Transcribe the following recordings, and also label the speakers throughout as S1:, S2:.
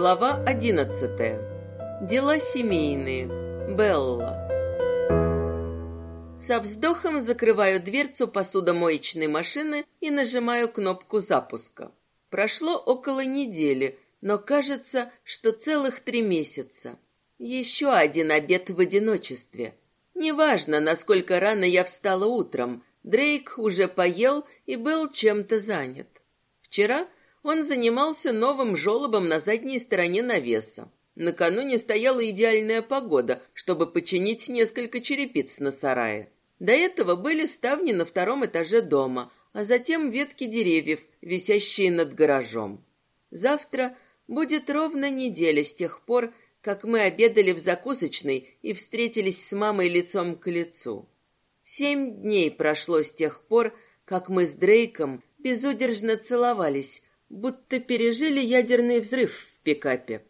S1: Глава одиннадцатая. Дела семейные. Белла. Со вздохом закрываю дверцу посудомоечной машины и нажимаю кнопку запуска. Прошло около недели, но кажется, что целых три месяца. Еще один обед в одиночестве. Неважно, насколько рано я встала утром, Дрейк уже поел и был чем-то занят. Вчера он занимался новым жолобом на задней стороне навеса. Накануне стояла идеальная погода, чтобы починить несколько черепиц на сарае. До этого были ставни на втором этаже дома, а затем ветки деревьев, висящие над гаражом. Завтра будет ровно неделя с тех пор, как мы обедали в закусочной и встретились с мамой лицом к лицу. Семь дней прошло с тех пор, как мы с Дрейком безудержно целовались, будто пережили ядерный взрыв в пикапе.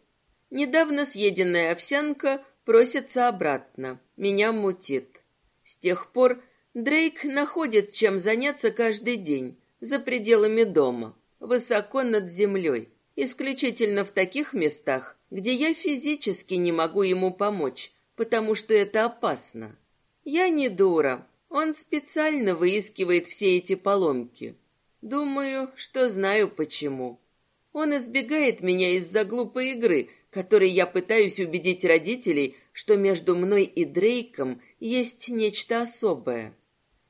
S1: Недавно съеденная овсянка просится обратно. Меня мутит. С тех пор Дрейк находит чем заняться каждый день, за пределами дома, высоко над землей, исключительно в таких местах, где я физически не могу ему помочь, потому что это опасно. Я не дура. Он специально выискивает все эти поломки. Думаю, что знаю почему. Он избегает меня из-за глупой игры, которой я пытаюсь убедить родителей, что между мной и Дрейком есть нечто особое.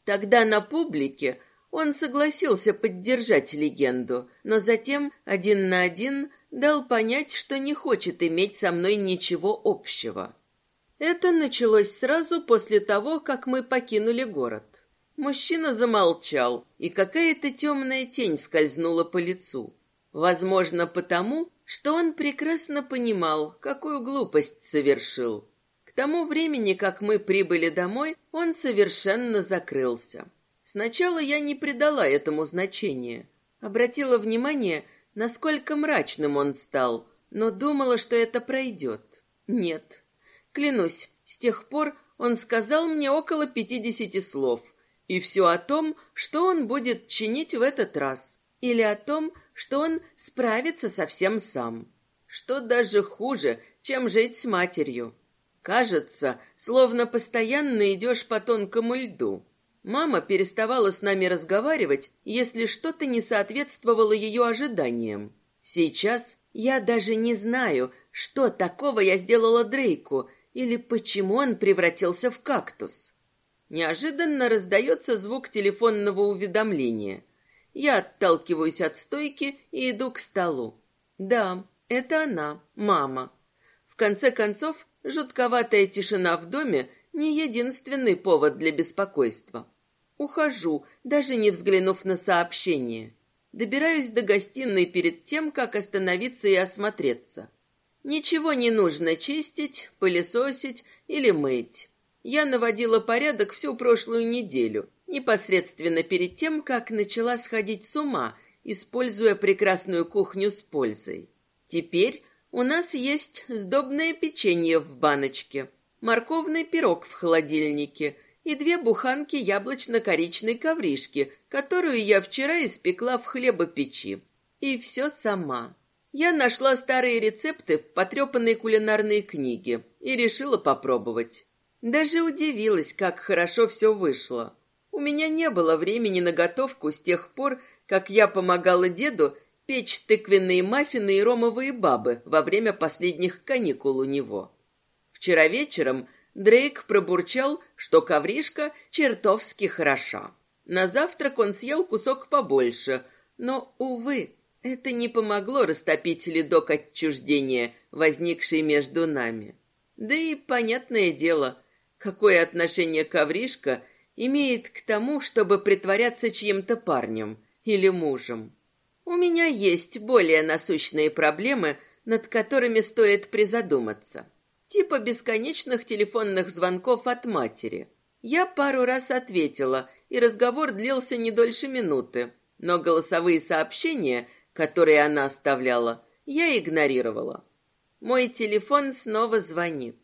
S1: Тогда на публике он согласился поддержать легенду, но затем один на один дал понять, что не хочет иметь со мной ничего общего. Это началось сразу после того, как мы покинули город. Мужчина замолчал, и какая-то темная тень скользнула по лицу. Возможно, потому, что он прекрасно понимал, какую глупость совершил. К тому времени, как мы прибыли домой, он совершенно закрылся. Сначала я не придала этому значения. Обратила внимание, насколько мрачным он стал, но думала, что это пройдет. Нет. Клянусь, с тех пор он сказал мне около пятидесяти слов, и все о том, что он будет чинить в этот раз, или о том, что он справится совсем сам. Что даже хуже, чем жить с матерью. Кажется, словно постоянно идешь по тонкому льду. Мама переставала с нами разговаривать, если что-то не соответствовало ее ожиданиям. Сейчас я даже не знаю, что такого я сделала Дрейку или почему он превратился в кактус. Неожиданно раздается звук телефонного уведомления. Я отталкиваюсь от стойки и иду к столу. Да, это она, мама. В конце концов, жутковатая тишина в доме не единственный повод для беспокойства. Ухожу, даже не взглянув на сообщение. Добираюсь до гостиной перед тем, как остановиться и осмотреться. Ничего не нужно чистить, пылесосить или мыть. Я наводила порядок всю прошлую неделю, непосредственно перед тем, как начала сходить с ума, используя прекрасную кухню с пользой. Теперь у нас есть сдобное печенье в баночке, морковный пирог в холодильнике и две буханки яблочно-коричной ковришки, которую я вчера испекла в хлебопечи. И все сама. Я нашла старые рецепты в потрепанной кулинарной книге и решила попробовать. Даже удивилась, как хорошо все вышло. У меня не было времени на готовку с тех пор, как я помогала деду печь тыквенные маффины и ромовые бабы во время последних каникул у него. Вчера вечером Дрейк пробурчал, что ковришка чертовски хороша. На завтрак он съел кусок побольше, но, увы, это не помогло растопить ледок отчуждения, возникший между нами. Да и, понятное дело, Какое отношение ковришка имеет к тому, чтобы притворяться чьим-то парнем или мужем? У меня есть более насущные проблемы, над которыми стоит призадуматься. Типа бесконечных телефонных звонков от матери. Я пару раз ответила, и разговор длился не дольше минуты, но голосовые сообщения, которые она оставляла, я игнорировала. Мой телефон снова звонит.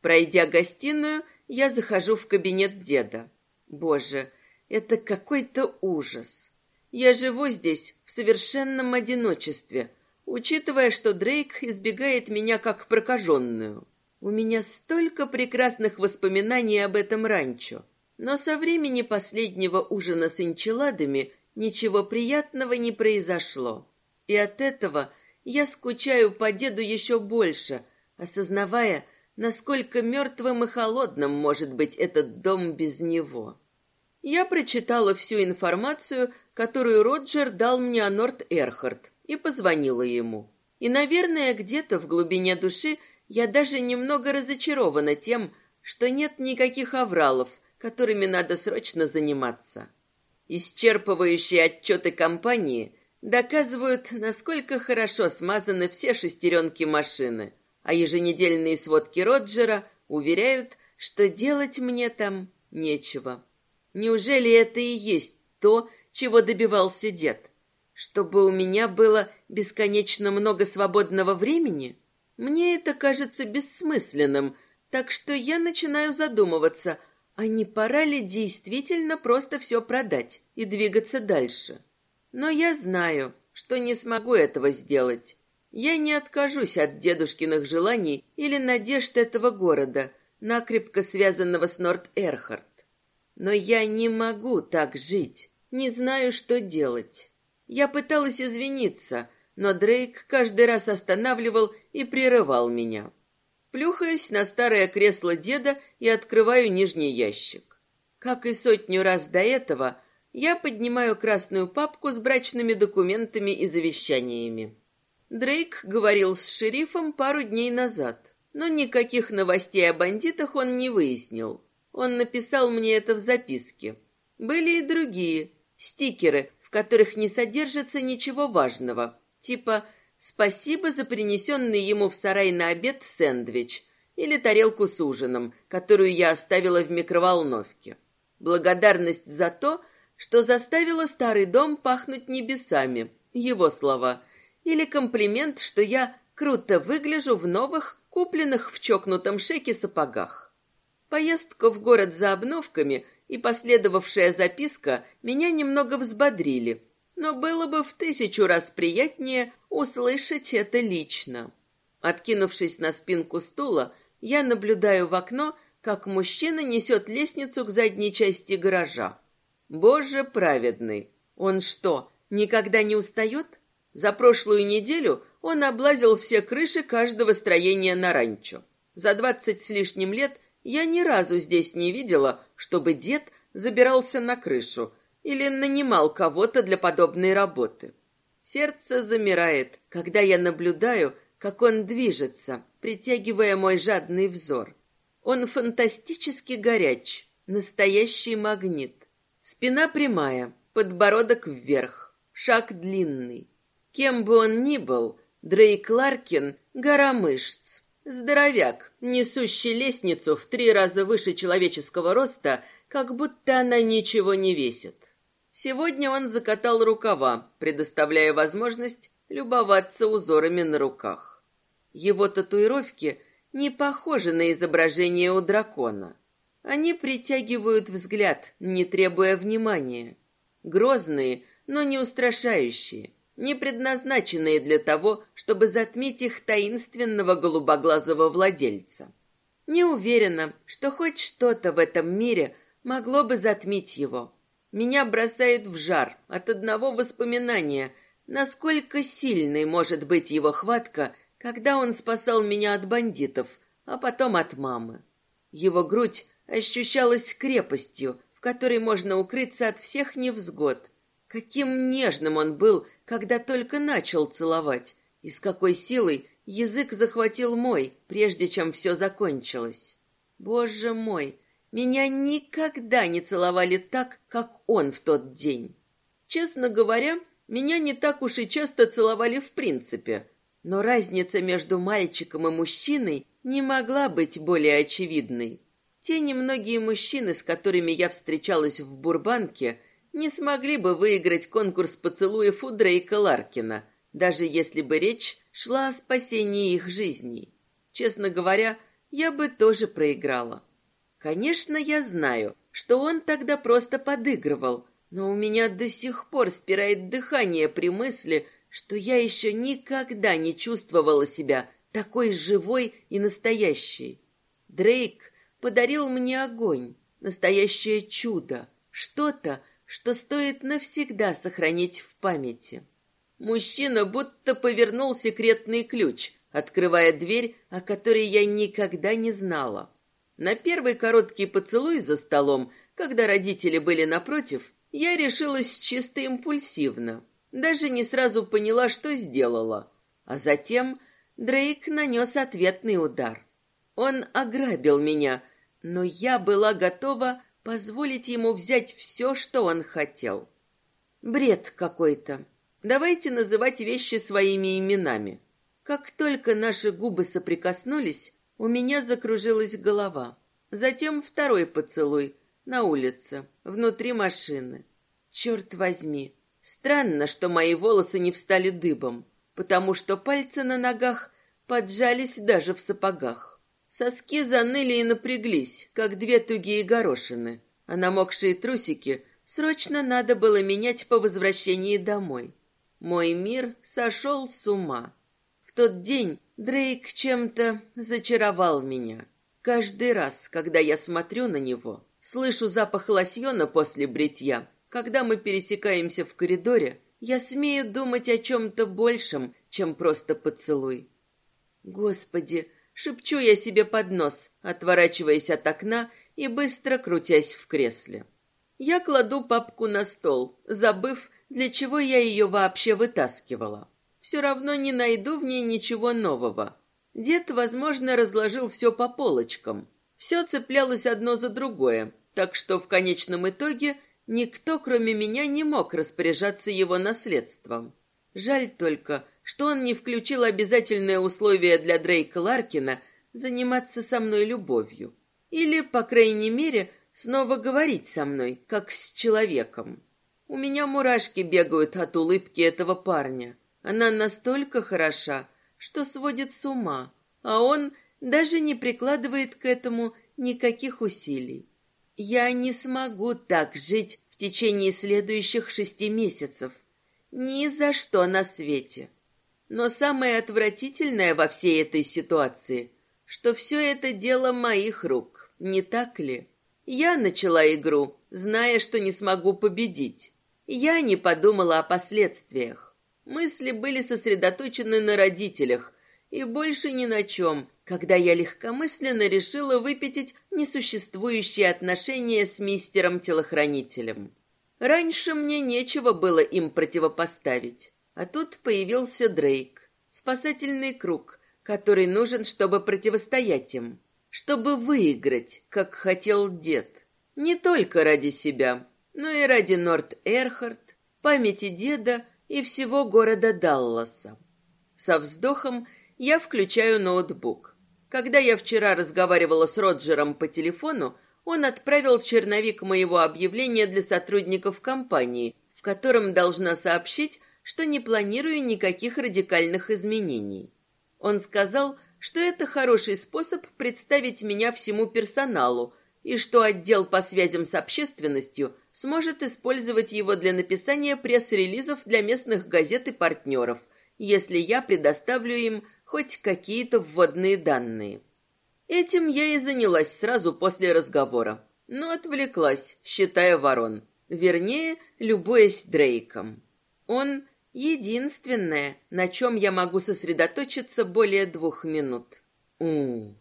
S1: Пройдя гостиную, я захожу в кабинет деда. Боже, это какой-то ужас. Я живу здесь в совершенном одиночестве. Учитывая, что Дрейк избегает меня как прокаженную. У меня столько прекрасных воспоминаний об этом ранчо. Но со времени последнего ужина с энчиладами ничего приятного не произошло. И от этого я скучаю по деду еще больше, осознавая, насколько мертвым и холодным может быть этот дом без него. Я прочитала всю информацию, которую Роджер дал мне о Норт Эрхард, и позвонила ему. И, наверное, где-то в глубине души я даже немного разочарована тем, что нет никаких авралов, которыми надо срочно заниматься. Исчерпывающие отчеты компании доказывают, насколько хорошо смазаны все шестеренки машины, а еженедельные сводки Роджера уверяют, что делать мне там нечего. Неужели это и есть то, чего добивался дед? Чтобы у меня было бесконечно много свободного времени? Мне это кажется бессмысленным, так что я начинаю задумываться, а не пора ли действительно просто все продать и двигаться дальше. Но я знаю, что не смогу этого сделать. Я не откажусь от дедушкиных желаний или надежд этого города, накрепко связанного с Норт-Эрхард. Но я не могу так жить, не знаю, что делать. Я пыталась извиниться, но Дрейк каждый раз останавливал и прерывал меня. Плюхаюсь на старое кресло деда и открываю нижний ящик. Как и сотню раз до этого, я поднимаю красную папку с брачными документами и завещаниями. Дрейк говорил с шерифом пару дней назад, но никаких новостей о бандитах он не выяснил. Он написал мне это в записке. Были и другие стикеры, в которых не содержится ничего важного, типа «Спасибо за принесенный ему в сарай на обед сэндвич» или тарелку с ужином, которую я оставила в микроволновке. Благодарность за то, что заставила старый дом пахнуть небесами, его слова, или комплимент, что я круто выгляжу в новых, купленных в чокнутом шеке сапогах. Поездка в город за обновками и последовавшая записка меня немного взбодрили, но было бы в тысячу раз приятнее услышать это лично. Откинувшись на спинку стула, я наблюдаю в окно, как мужчина несет лестницу к задней части гаража. Боже праведный! Он что, никогда не устает? За прошлую неделю он облазил все крыши каждого строения на ранчо. За двадцать с лишним лет я ни разу здесь не видела, чтобы дед забирался на крышу или нанимал кого-то для подобной работы. Сердце замирает, когда я наблюдаю, как он движется, притягивая мой жадный взор. Он фантастически горяч, настоящий магнит. Спина прямая, подбородок вверх, шаг длинный. Кем бы он ни был, Дрейк Ларкин — гора мышц. Здоровяк, несущий лестницу в три раза выше человеческого роста, как будто она ничего не весит. Сегодня он закатал рукава, предоставляя возможность любоваться узорами на руках. Его татуировки не похожи на изображение у дракона. Они притягивают взгляд, не требуя внимания. Грозные, но не устрашающие не предназначенные для того, чтобы затмить их таинственного голубоглазого владельца. Не уверена, что хоть что-то в этом мире могло бы затмить его. Меня бросает в жар от одного воспоминания, насколько сильной может быть его хватка, когда он спасал меня от бандитов, а потом от мамы. Его грудь ощущалась крепостью, в которой можно укрыться от всех невзгод. Каким нежным он был когда только начал целовать, и с какой силой язык захватил мой, прежде чем все закончилось. Боже мой, меня никогда не целовали так, как он в тот день. Честно говоря, меня не так уж и часто целовали в принципе, но разница между мальчиком и мужчиной не могла быть более очевидной. Те немногие мужчины, с которыми я встречалась в Бурбанке, не смогли бы выиграть конкурс поцелуев у Дрейка Ларкина, даже если бы речь шла о спасении их жизней. Честно говоря, я бы тоже проиграла. Конечно, я знаю, что он тогда просто подыгрывал, но у меня до сих пор спирает дыхание при мысли, что я еще никогда не чувствовала себя такой живой и настоящей. Дрейк подарил мне огонь, настоящее чудо, что-то, что стоит навсегда сохранить в памяти. Мужчина будто повернул секретный ключ, открывая дверь, о которой я никогда не знала. На первый короткий поцелуй за столом, когда родители были напротив, я решилась чисто импульсивно. Даже не сразу поняла, что сделала. А затем Дрейк нанес ответный удар. Он ограбил меня, но я была готова позволить ему взять все, что он хотел. Бред какой-то. Давайте называть вещи своими именами. Как только наши губы соприкоснулись, у меня закружилась голова. Затем второй поцелуй на улице, внутри машины. Черт возьми, странно, что мои волосы не встали дыбом, потому что пальцы на ногах поджались даже в сапогах. Соски заныли и напряглись, как две тугие горошины, а намокшие трусики срочно надо было менять по возвращении домой. Мой мир сошел с ума. В тот день Дрейк чем-то зачаровал меня. Каждый раз, когда я смотрю на него, слышу запах лосьона после бритья, когда мы пересекаемся в коридоре, я смею думать о чем-то большем, чем просто поцелуй. Господи, шепчу я себе под нос, отворачиваясь от окна и быстро крутясь в кресле. Я кладу папку на стол, забыв, для чего я ее вообще вытаскивала все равно не найду в ней ничего нового. Дед, возможно, разложил все по полочкам. Все цеплялось одно за другое, так что в конечном итоге никто, кроме меня, не мог распоряжаться его наследством. Жаль только, что он не включил обязательное условие для Дрейка Ларкина заниматься со мной любовью. Или, по крайней мере, снова говорить со мной, как с человеком. У меня мурашки бегают от улыбки этого парня. Она настолько хороша, что сводит с ума, а он даже не прикладывает к этому никаких усилий. Я не смогу так жить в течение следующих шести месяцев. Ни за что на свете. Но самое отвратительное во всей этой ситуации, что все это дело моих рук, не так ли? Я начала игру, зная, что не смогу победить. Я не подумала о последствиях. Мысли были сосредоточены на родителях и больше ни на чем, когда я легкомысленно решила выпятить несуществующие отношения с мистером-телохранителем. Раньше мне нечего было им противопоставить, а тут появился Дрейк, спасательный круг, который нужен, чтобы противостоять им, чтобы выиграть, как хотел дед. Не только ради себя, но и ради Норт Эрхард, памяти деда и всего города Далласа. Со вздохом я включаю ноутбук. Когда я вчера разговаривала с Роджером по телефону, он отправил черновик моего объявления для сотрудников компании, в котором должна сообщить, что не планирую никаких радикальных изменений. Он сказал, что это хороший способ представить меня всему персоналу, и что отдел по связям с общественностью сможет использовать его для написания пресс-релизов для местных газет и партнеров, если я предоставлю им хоть какие-то вводные данные. Этим я и занялась сразу после разговора, но отвлеклась, считая ворон, вернее, любуясь Дрейком. Он единственное, на чем я могу сосредоточиться более двух минут. У,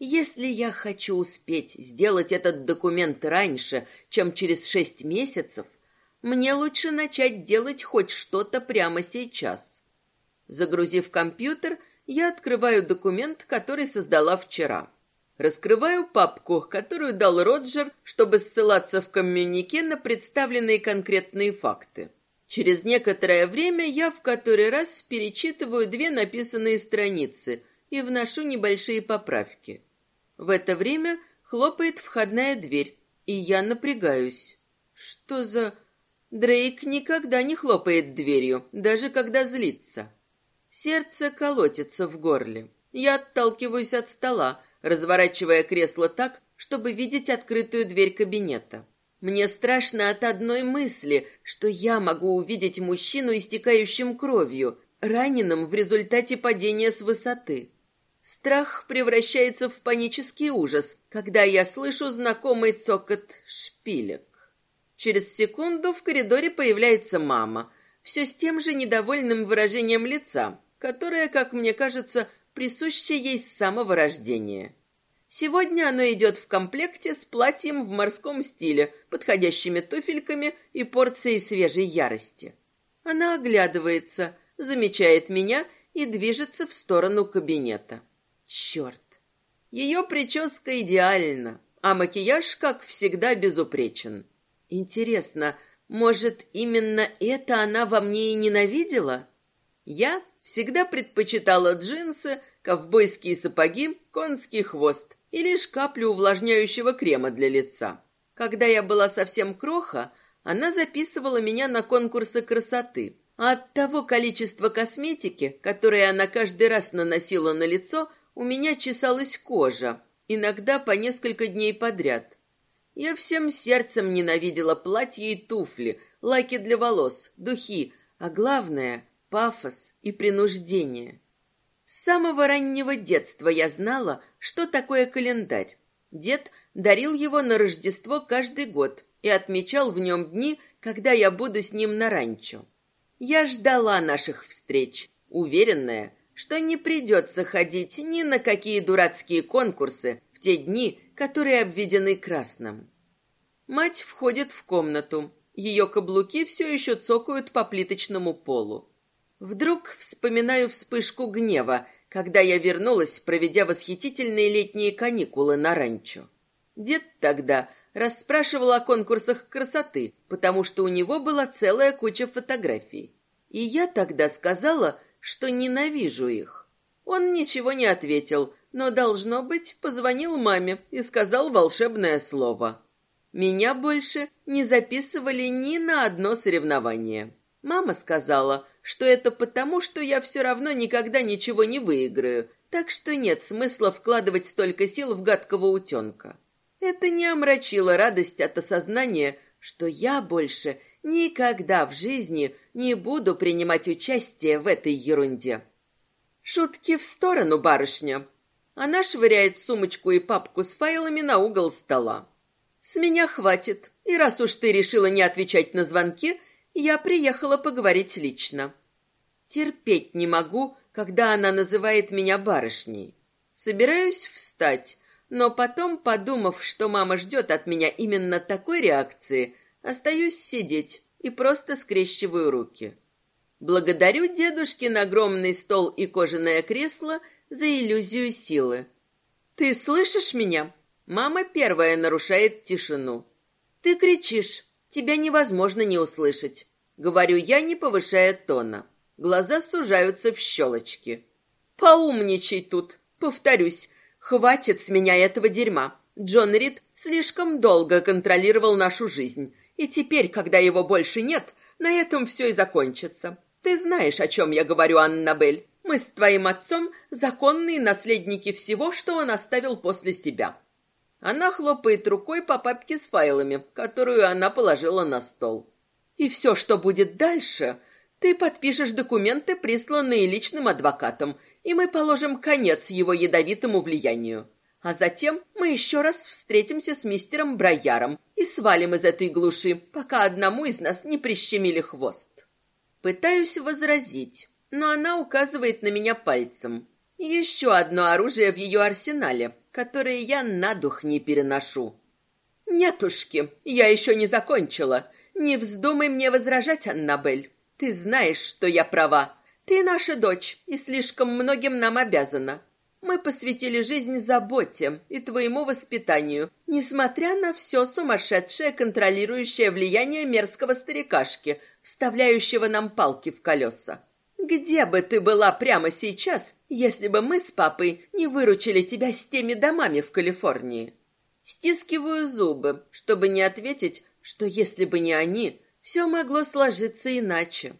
S1: если я хочу успеть сделать этот документ раньше, чем через шесть месяцев, мне лучше начать делать хоть что-то прямо сейчас. Загрузив компьютер, я открываю документ, который создала вчера. Раскрываю папку, которую дал Роджер, чтобы ссылаться в коммюнике на представленные конкретные факты. Через некоторое время я в который раз перечитываю две написанные страницы и вношу небольшие поправки. В это время хлопает входная дверь, и я напрягаюсь. Что за... Дрейк никогда не хлопает дверью, даже когда злится. Сердце колотится в горле. Я отталкиваюсь от стола, разворачивая кресло так, чтобы видеть открытую дверь кабинета. Мне страшно от одной мысли, что я могу увидеть мужчину, истекающим кровью, раненым в результате падения с высоты. Страх превращается в панический ужас, когда я слышу знакомый цокот шпилек. Через секунду в коридоре появляется мама, все с тем же недовольным выражением лица, которое, как мне кажется, присуще ей с самого рождения. Сегодня оно идет в комплекте с платьем в морском стиле, подходящими туфельками и порцией свежей ярости. Она оглядывается, замечает меня и движется в сторону кабинета. Черт! Ее прическа идеальна, а макияж, как всегда, безупречен. Интересно, может, именно это она во мне и ненавидела? Я всегда предпочитала джинсы, ковбойские сапоги, конский хвост и лишь каплю увлажняющего крема для лица. Когда я была совсем кроха, она записывала меня на конкурсы красоты, а от того количества косметики, которое она каждый раз наносила на лицо, у меня чесалась кожа, иногда по несколько дней подряд. Я всем сердцем ненавидела платья и туфли, лаки для волос, духи, а главное — пафос и принуждение. С самого раннего детства я знала, что такое календарь. Дед дарил его на Рождество каждый год и отмечал в нем дни, когда я буду с ним на ранчо. Я ждала наших встреч, уверенная, что не придется ходить ни на какие дурацкие конкурсы в те дни, которые обведены красным. Мать входит в комнату. Ее каблуки все еще цокают по плиточному полу. Вдруг вспоминаю вспышку гнева, когда я вернулась, проведя восхитительные летние каникулы на ранчо. Дед тогда расспрашивал о конкурсах красоты, потому что у него была целая куча фотографий. И я тогда сказала, что ненавижу их. Он ничего не ответил, но, должно быть, позвонил маме и сказал волшебное слово. Меня больше не записывали ни на одно соревнование. Мама сказала, что это потому, что я все равно никогда ничего не выиграю, так что нет смысла вкладывать столько сил в гадкого утенка. Это не омрачило радость от осознания, что я больше никогда в жизни не буду принимать участие в этой ерунде. Шутки в сторону, барышня. Она швыряет сумочку и папку с файлами на угол стола. С меня хватит. И раз уж ты решила не отвечать на звонки, я приехала поговорить лично. Терпеть не могу, когда она называет меня барышней. Собираюсь встать, но потом, подумав, что мама ждет от меня именно такой реакции, остаюсь сидеть и просто скрещиваю руки. Благодарю дедушкин огромный стол и кожаное кресло за иллюзию силы. «Ты слышишь меня?» Мама первая нарушает тишину. «Ты кричишь. Тебя невозможно не услышать». Говорю я, не повышая тона. Глаза сужаются в щелочки. «Поумничай тут. Повторюсь, хватит с меня этого дерьма. Джон Рид слишком долго контролировал нашу жизнь, и теперь, когда его больше нет, на этом все и закончится. Ты знаешь, о чем я говорю, Аннабель. Мы с твоим отцом законные наследники всего, что он оставил после себя. Она хлопает рукой по папке с файлами, которую она положила на стол. И все, что будет дальше, ты подпишешь документы, присланные личным адвокатом, и мы положим конец его ядовитому влиянию. А затем мы еще раз встретимся с мистером Брояром и свалим из этой глуши, пока одному из нас не прищемили хвост. Пытаюсь возразить, но она указывает на меня пальцем. Еще одно оружие в ее арсенале, которое я на дух не переношу. Нетушки, я еще не закончила. Не вздумай мне возражать, Аннабель. Ты знаешь, что я права. Ты наша дочь и слишком многим нам обязана. Мы посвятили жизнь заботе и твоему воспитанию, несмотря на все сумасшедшее контролирующее влияние мерзкого старикашки, вставляющего нам палки в колеса. Где бы ты была прямо сейчас, если бы мы с папой не выручили тебя с теми домами в Калифорнии? Стискиваю зубы, чтобы не ответить, что если бы не они, все могло сложиться иначе.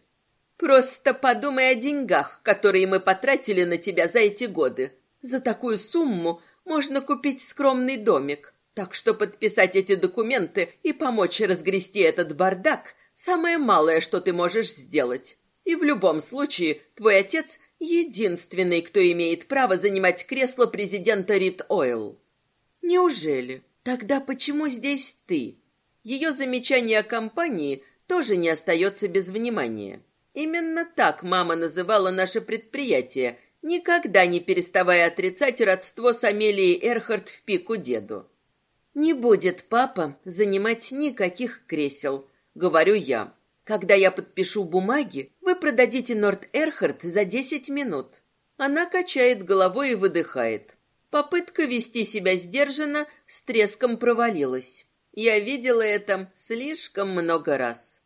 S1: Просто подумай о деньгах, которые мы потратили на тебя за эти годы. За такую сумму можно купить скромный домик. Так что подписать эти документы и помочь разгрести этот бардак – самое малое, что ты можешь сделать. И в любом случае твой отец – единственный, кто имеет право занимать кресло президента Рид Ойл. Неужели? Тогда почему здесь ты? Ее замечание о компании тоже не остается без внимания. Именно так мама называла наше предприятие, никогда не переставая отрицать родство с Амелией Эрхард в пику деду. «Не будет папа занимать никаких кресел», — говорю я. «Когда я подпишу бумаги, вы продадите Норт Эрхард за десять минут». Она качает головой и выдыхает. Попытка вести себя сдержанно с треском провалилась. Я видела это слишком много раз.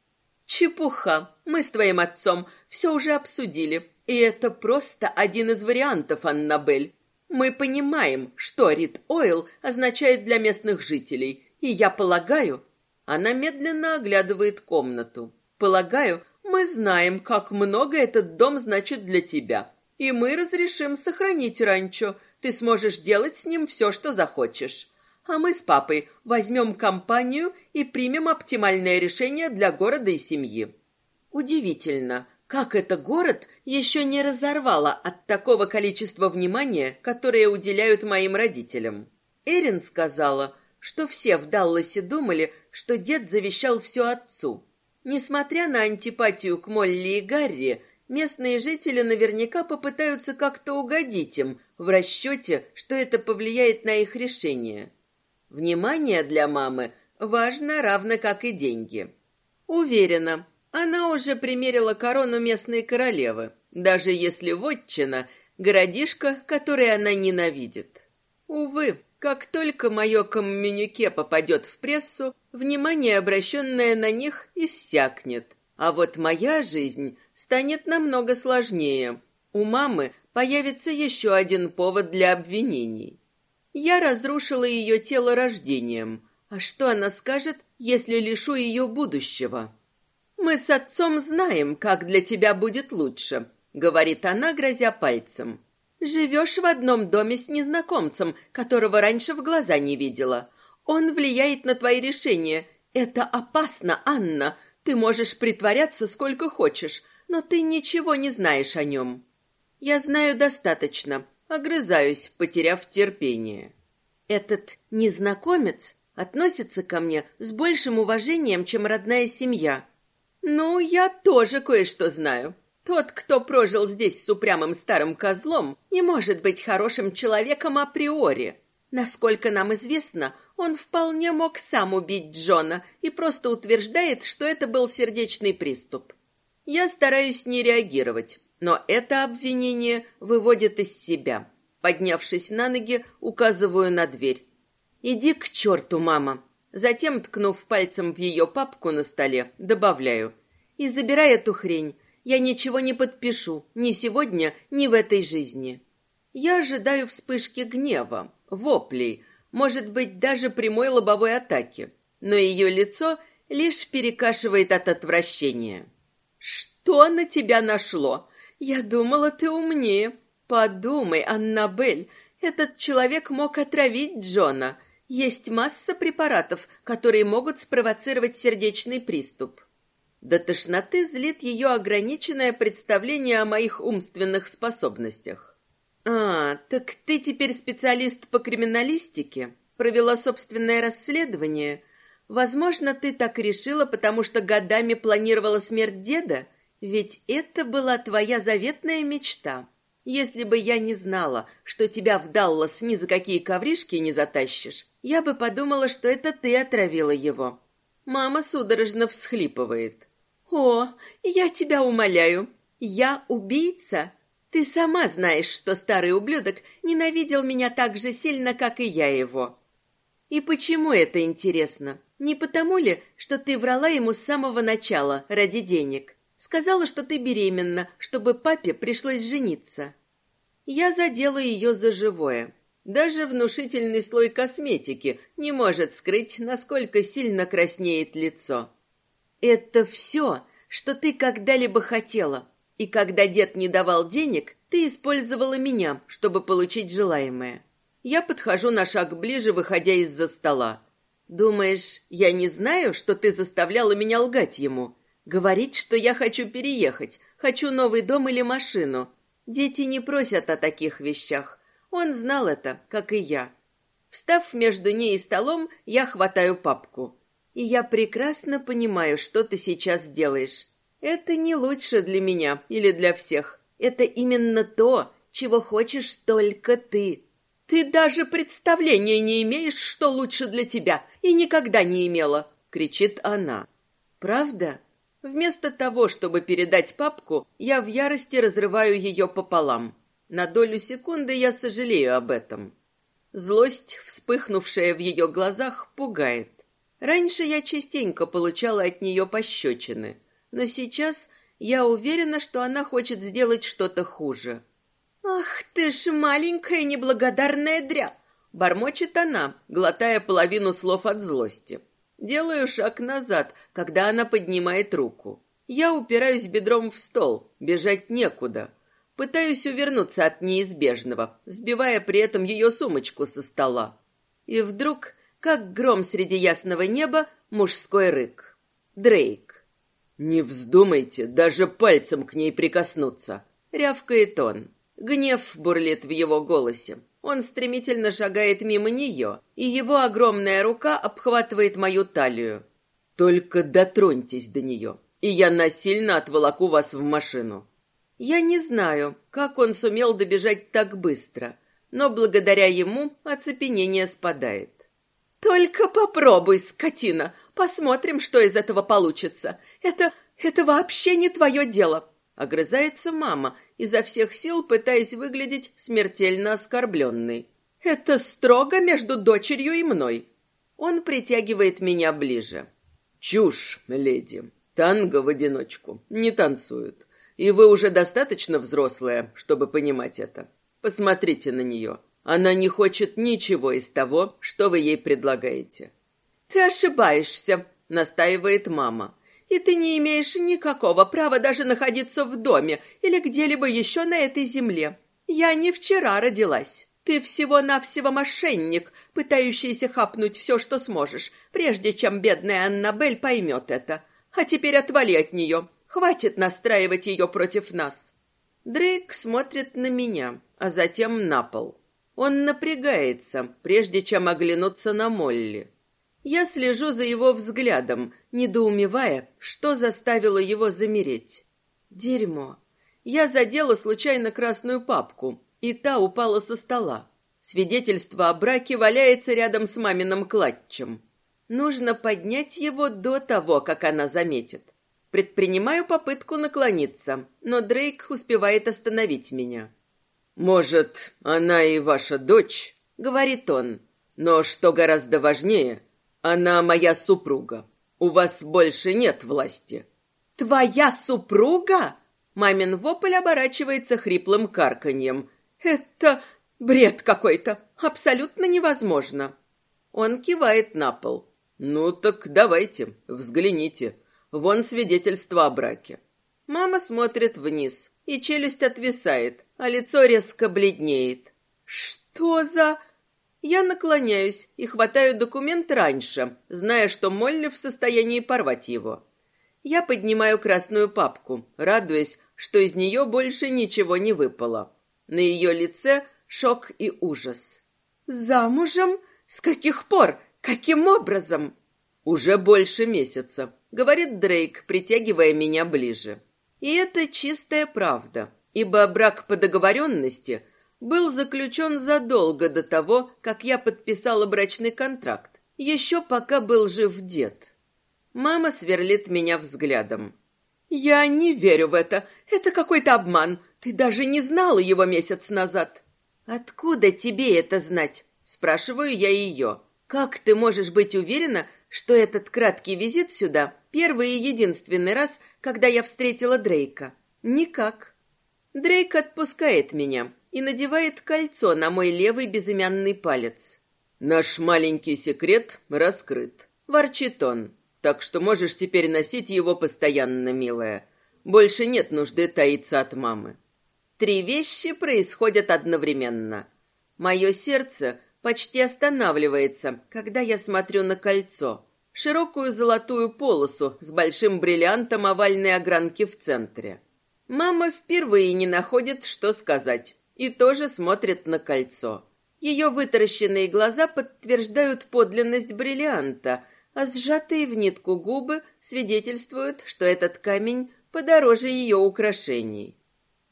S1: Чепуха. Мы с твоим отцом все уже обсудили. И это просто один из вариантов, Аннабель. Мы понимаем, что Рид Ойл означает для местных жителей. И я полагаю... Она медленно оглядывает комнату. Полагаю, мы знаем, как много этот дом значит для тебя. И мы разрешим сохранить ранчо. Ты сможешь делать с ним все, что захочешь а мы с папой возьмем компанию и примем оптимальное решение для города и семьи. Удивительно, как это город еще не разорвало от такого количества внимания, которое уделяют моим родителям. Эрин сказала, что все в Далласе думали, что дед завещал все отцу. Несмотря на антипатию к Молли и Гарри, местные жители наверняка попытаются как-то угодить им в расчете, что это повлияет на их решение. Внимание для мамы важно равно как и деньги. Уверена, она уже примерила корону местной королевы, даже если вотчина – городишко, который она ненавидит. Увы, как только мое коммюнике попадет в прессу, внимание, обращенное на них, иссякнет. А вот моя жизнь станет намного сложнее. У мамы появится еще один повод для обвинений. Я разрушила ее тело рождением. А что она скажет, если лишу ее будущего? Мы с отцом знаем, как для тебя будет лучше, говорит она, грозя пальцем. Живешь в одном доме с незнакомцем, которого раньше в глаза не видела. Он влияет на твои решения. Это опасно, Анна. Ты можешь притворяться сколько хочешь, но ты ничего не знаешь о нем. Я знаю достаточно, Огрызаюсь, потеряв терпение. Этот незнакомец относится ко мне с большим уважением, чем родная семья. Ну, я тоже кое-что знаю. Тот, кто прожил здесь с упрямым старым козлом, не может быть хорошим человеком априори. Насколько нам известно, он вполне мог сам убить Джона и просто утверждает, что это был сердечный приступ. Я стараюсь не реагировать, но это обвинение выводит из себя. Поднявшись на ноги, указываю на дверь. «Иди к черту, мама!» Затем, ткнув пальцем в ее папку на столе, добавляю. «И забирай эту хрень. Я ничего не подпишу, ни сегодня, ни в этой жизни». Я ожидаю вспышки гнева, воплей, может быть, даже прямой лобовой атаки. Но ее лицо лишь перекашивает от отвращения. «Что на тебя нашло? Я думала, ты умнее. Подумай, Аннабель, этот человек мог отравить Джона. Есть масса препаратов, которые могут спровоцировать сердечный приступ. До тошноты злит ее ограниченное представление о моих умственных способностях. «А, так ты теперь специалист по криминалистике? Провела собственное расследование? Возможно, ты так решила, потому что годами планировала смерть деда?» Ведь это была твоя заветная мечта. Если бы я не знала, что тебя в Даллас ни за какие ковришки не затащишь, я бы подумала, что это ты отравила его. Мама судорожно всхлипывает. О, я тебя умоляю. Я убийца? Ты сама знаешь, что старый ублюдок ненавидел меня так же сильно, как и я его. И почему это интересно? Не потому ли, что ты врала ему с самого начала ради денег? Сказала, что ты беременна, чтобы папе пришлось жениться. Я задела ее за живое. Даже внушительный слой косметики не может скрыть, насколько сильно краснеет лицо. Это все, что ты когда-либо хотела. И когда дед не давал денег, ты использовала меня, чтобы получить желаемое. Я подхожу на шаг ближе, выходя из-за стола. Думаешь, я не знаю, что ты заставляла меня лгать ему? Говорить, что я хочу переехать, хочу новый дом или машину. Дети не просят о таких вещах. Он знал это, как и я. Встав между ней и столом, я хватаю папку. И я прекрасно понимаю, что ты сейчас делаешь. Это не лучше для меня или для всех. Это именно то, чего хочешь только ты. Ты даже представления не имеешь, что лучше для тебя, и никогда не имела, кричит она. Правда? Вместо того, чтобы передать папку, я в ярости разрываю ее пополам. На долю секунды я сожалею об этом. Злость, вспыхнувшая в ее глазах, пугает. Раньше я частенько получала от нее пощечины, но сейчас я уверена, что она хочет сделать что-то хуже. «Ах ты ж маленькая неблагодарная дря!» — бормочет она, глотая половину слов от злости. Делаю шаг назад, когда она поднимает руку. Я упираюсь бедром в стол, бежать некуда. Пытаюсь увернуться от неизбежного, сбивая при этом ее сумочку со стола. И вдруг, как гром среди ясного неба, мужской рык. Дрейк. «Не вздумайте даже пальцем к ней прикоснуться», — рявкает он. Гнев бурлит в его голосе. Он стремительно шагает мимо нее, и его огромная рука обхватывает мою талию. «Только дотроньтесь до нее, и я насильно отволоку вас в машину». Я не знаю, как он сумел добежать так быстро, но благодаря ему оцепенение спадает. «Только попробуй, скотина, посмотрим, что из этого получится. Это... это вообще не твое дело», — огрызается мама, изо всех сил пытаясь выглядеть смертельно оскорбленной. «Это строго между дочерью и мной». Он притягивает меня ближе. «Чушь, леди. Танго в одиночку не танцуют. И вы уже достаточно взрослая, чтобы понимать это. Посмотрите на нее. Она не хочет ничего из того, что вы ей предлагаете». «Ты ошибаешься», — настаивает мама и ты не имеешь никакого права даже находиться в доме или где-либо еще на этой земле. Я не вчера родилась. Ты всего-навсего мошенник, пытающийся хапнуть все, что сможешь, прежде чем бедная Аннабель поймет это. А теперь отвали от нее. Хватит настраивать ее против нас. Дрейк смотрит на меня, а затем на пол. Он напрягается, прежде чем оглянуться на Молли. Я слежу за его взглядом, недоумевая, что заставило его замереть. Дерьмо. Я задела случайно красную папку, и та упала со стола. Свидетельство о браке валяется рядом с маминым клатчем. Нужно поднять его до того, как она заметит. Предпринимаю попытку наклониться, но Дрейк успевает остановить меня. «Может, она и ваша дочь?» — говорит он. «Но что гораздо важнее, она моя супруга. У вас больше нет власти. Твоя супруга? Мамин вопль оборачивается хриплым карканьем. Это бред какой-то. Абсолютно невозможно. Он кивает на пол. Ну так давайте, взгляните. Вон свидетельство о браке. Мама смотрит вниз, и челюсть отвисает, а лицо резко бледнеет. Что за... Я наклоняюсь и хватаю документ раньше, зная, что Молли в состоянии порвать его. Я поднимаю красную папку, радуясь, что из нее больше ничего не выпало. На ее лице шок и ужас. «Замужем? С каких пор? Каким образом?» «Уже больше месяца», — говорит Дрейк, притягивая меня ближе. И это чистая правда, ибо брак по договоренности — был заключен задолго до того, как я подписала брачный контракт, еще пока был жив дед. Мама сверлит меня взглядом. «Я не верю в это. Это какой-то обман. Ты даже не знала его месяц назад». «Откуда тебе это знать?» Спрашиваю я ее. «Как ты можешь быть уверена, что этот краткий визит сюда первый и единственный раз, когда я встретила Дрейка?» «Никак». Дрейк отпускает меня, и надевает кольцо на мой левый безымянный палец. «Наш маленький секрет раскрыт», — ворчит он. «Так что можешь теперь носить его постоянно, милая. Больше нет нужды таиться от мамы». Три вещи происходят одновременно. Мое сердце почти останавливается, когда я смотрю на кольцо. Широкую золотую полосу с большим бриллиантом овальной огранки в центре. Мама впервые не находит, что сказать, и тоже смотрит на кольцо. Ее вытаращенные глаза подтверждают подлинность бриллианта, а сжатые в нитку губы свидетельствуют, что этот камень подороже ее украшений.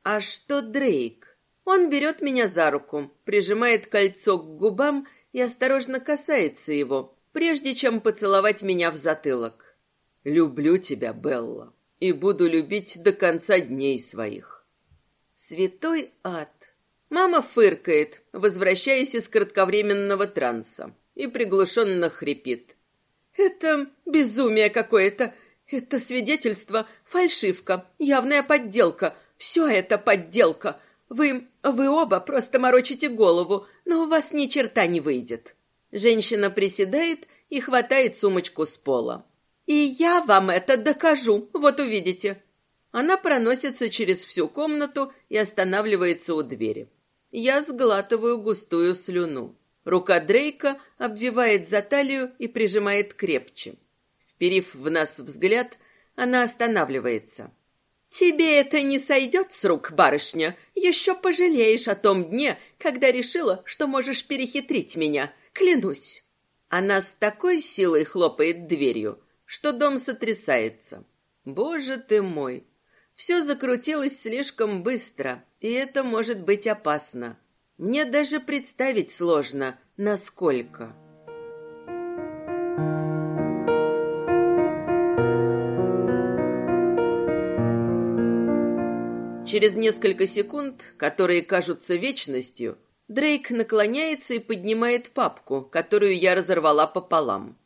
S1: А что Дрейк? Он берет меня за руку, прижимает кольцо к губам и осторожно касается его, прежде чем поцеловать меня в затылок. «Люблю тебя, Белла, и буду любить до конца дней своих». Святой ад. Мама фыркает, возвращаясь из кратковременного транса, и приглушенно хрипит. «Это безумие какое-то. Это свидетельство, фальшивка, явная подделка. Все это подделка. Вы, вы оба просто морочите голову, но у вас ни черта не выйдет». Женщина приседает и хватает сумочку с пола. «И я вам это докажу, вот увидите». Она проносится через всю комнату и останавливается у двери. Я сглатываю густую слюну. Рука Дрейка обвивает за талию и прижимает крепче. Вперив в нас взгляд, она останавливается. «Тебе это не сойдет с рук, барышня. Еще пожалеешь о том дне, когда решила, что можешь перехитрить меня. Клянусь». Она с такой силой хлопает дверью, что дом сотрясается. «Боже ты мой!» Все закрутилось слишком быстро, и это может быть опасно. Мне даже представить сложно, насколько. Через несколько секунд, которые кажутся вечностью, Дрейк наклоняется и поднимает папку, которую я разорвала пополам.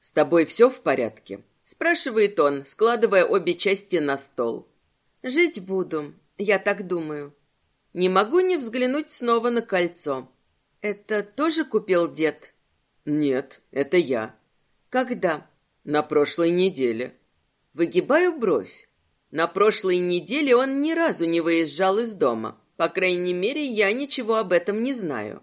S1: «С тобой все в порядке?» – спрашивает он, складывая обе части на стол. «Жить буду, я так думаю. Не могу не взглянуть снова на кольцо. Это тоже купил дед? Нет, это я. Когда? На прошлой неделе. Выгибаю бровь. На прошлой неделе он ни разу не выезжал из дома. По крайней мере, я ничего об этом не знаю.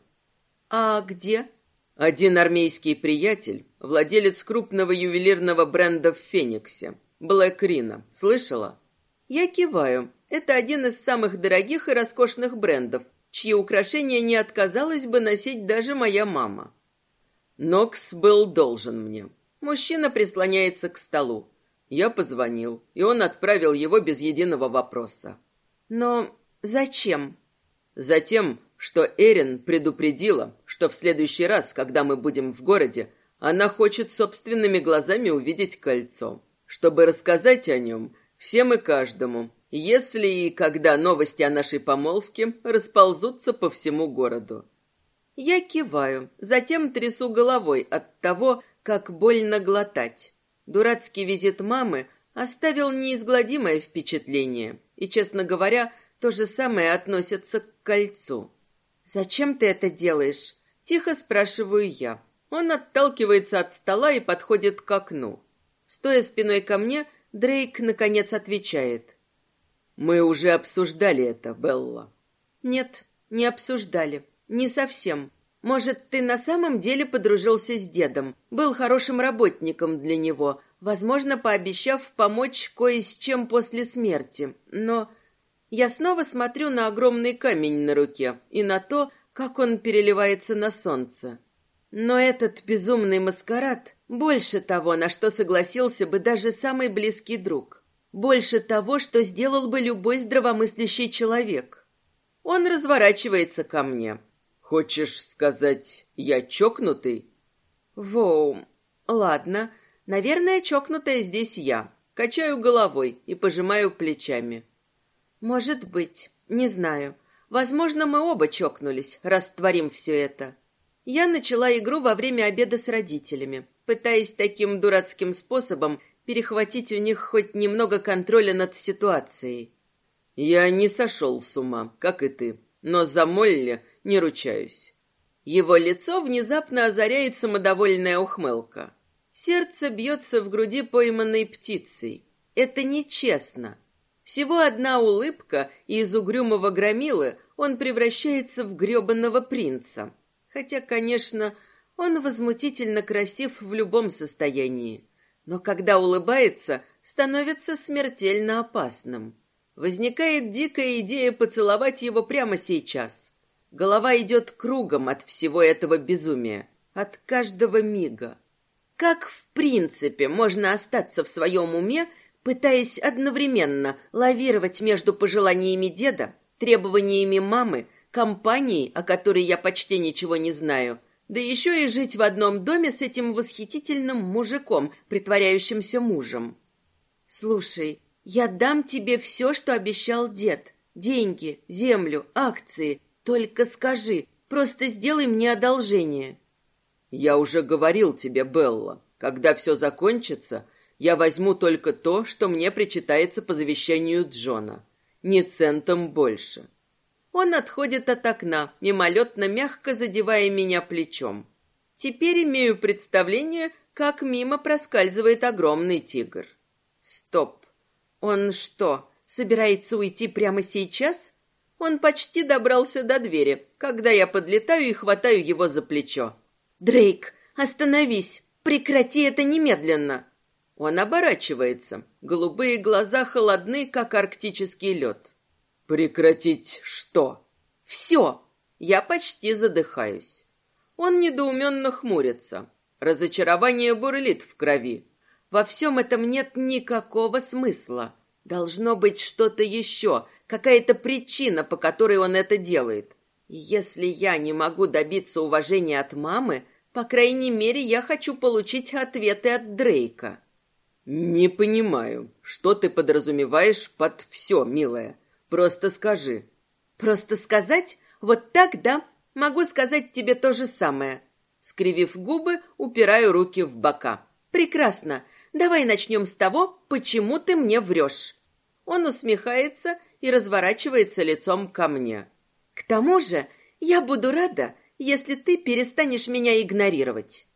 S1: А где? Один армейский приятель, владелец крупного ювелирного бренда в Фениксе. Блэк Рина. Слышала? Я киваю. Это один из самых дорогих и роскошных брендов, чьи украшения не отказалась бы носить даже моя мама. Нокс был должен мне. Мужчина прислоняется к столу. Я позвонил, и он отправил его без единого вопроса. Но зачем? Затем, что Эрин предупредила, что в следующий раз, когда мы будем в городе, она хочет собственными глазами увидеть кольцо, чтобы рассказать о нем всем и каждому, если и когда новости о нашей помолвке расползутся по всему городу. Я киваю, затем трясу головой от того, как больно глотать. Дурацкий визит мамы оставил неизгладимое впечатление, и, честно говоря, то же самое относится к кольцу. «Зачем ты это делаешь?» – тихо спрашиваю я. Он отталкивается от стола и подходит к окну. Стоя спиной ко мне, Дрейк, наконец, отвечает. Мы уже обсуждали это, Белла. Нет, не обсуждали. Не совсем. Может, ты на самом деле подружился с дедом, был хорошим работником для него, возможно, пообещав помочь кое с чем после смерти. Но я снова смотрю на огромный камень на руке и на то, как он переливается на солнце. Но этот безумный маскарад больше того, на что согласился бы даже самый близкий друг больше того, что сделал бы любой здравомыслящий человек. Он разворачивается ко мне. Хочешь сказать, я чокнутый? Воу. Ладно, наверное, чокнутая здесь я. Качаю головой и пожимаю плечами. Может быть, не знаю. Возможно, мы оба чокнулись, раз творим все это. Я начала игру во время обеда с родителями, пытаясь таким дурацким способом перехватить у них хоть немного контроля над ситуацией. Я не сошел с ума, как и ты, но за Молли не ручаюсь. Его лицо внезапно озаряет самодовольная ухмылка. Сердце бьется в груди пойманной птицей. Это нечестно. Всего одна улыбка, и из угрюмого громилы он превращается в грёбаного принца. Хотя, конечно, он возмутительно красив в любом состоянии. Но когда улыбается, становится смертельно опасным. Возникает дикая идея поцеловать его прямо сейчас. Голова идет кругом от всего этого безумия, от каждого мига. Как в принципе можно остаться в своем уме, пытаясь одновременно лавировать между пожеланиями деда, требованиями мамы, компанией, о которой я почти ничего не знаю, да еще и жить в одном доме с этим восхитительным мужиком, притворяющимся мужем. Слушай, я дам тебе все, что обещал дед. Деньги, землю, акции. Только скажи, просто сделай мне одолжение.
S2: Я уже говорил тебе, Белла, когда все закончится, я возьму только то, что мне причитается по завещанию Джона. Ни центом больше.
S1: Он отходит от окна, мимолетно мягко задевая меня плечом. Теперь имею представление, как мимо проскальзывает огромный тигр. Стоп. Он что, собирается уйти прямо сейчас? Он почти добрался до двери, когда я подлетаю и хватаю его за плечо. Дрейк, остановись! Прекрати это немедленно! Он оборачивается. Голубые глаза холодны, как арктический лед.
S2: Прекратить что?
S1: Все. Я почти задыхаюсь. Он недоуменно хмурится. Разочарование бурлит в крови. Во всем этом нет никакого смысла. Должно быть что-то еще, какая-то причина, по которой он это делает. Если я не могу добиться уважения от мамы, по крайней мере, я хочу получить ответы от Дрейка.
S2: Не понимаю, что ты подразумеваешь под все, милая. Просто скажи.
S1: Просто сказать? Вот так, да? Могу сказать тебе то же самое. Скривив губы, упираю руки в бока. Прекрасно. Давай начнем с того, почему ты мне врешь. Он усмехается и разворачивается лицом ко мне. К тому же, я буду рада, если ты перестанешь меня игнорировать.